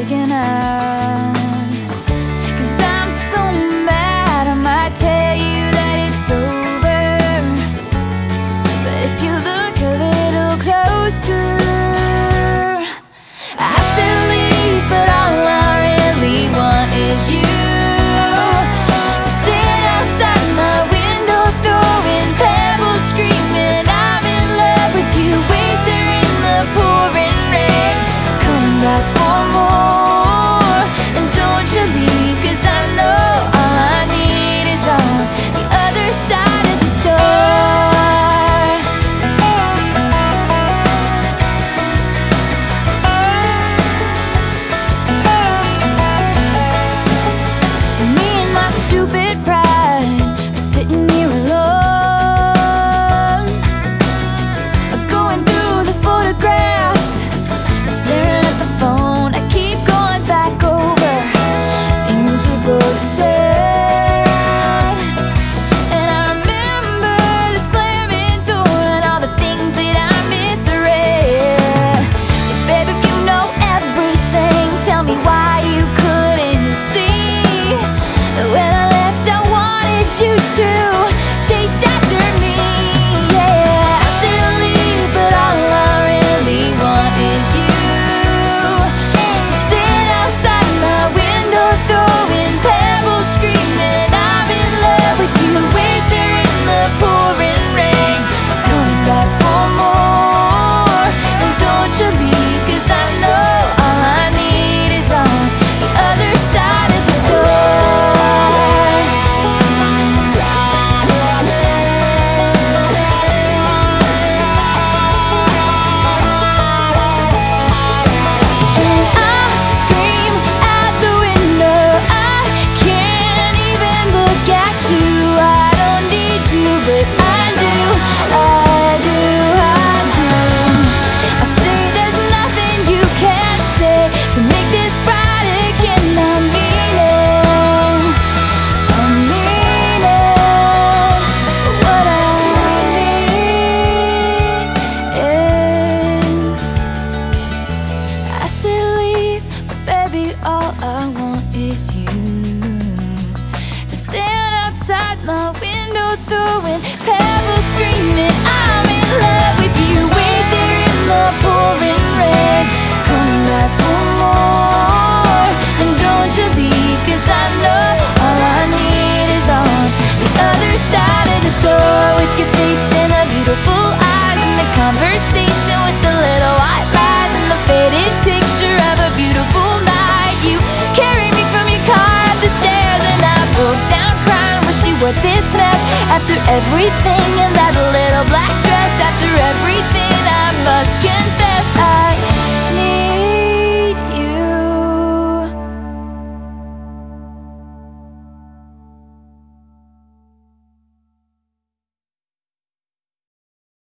kicking out. my window throwing pebbles screaming I'm in love with you wait there in the pouring rain. Come back for more and don't you leave cause I know all I need is on the other side of the door with your face and our beautiful eyes and the conversation everything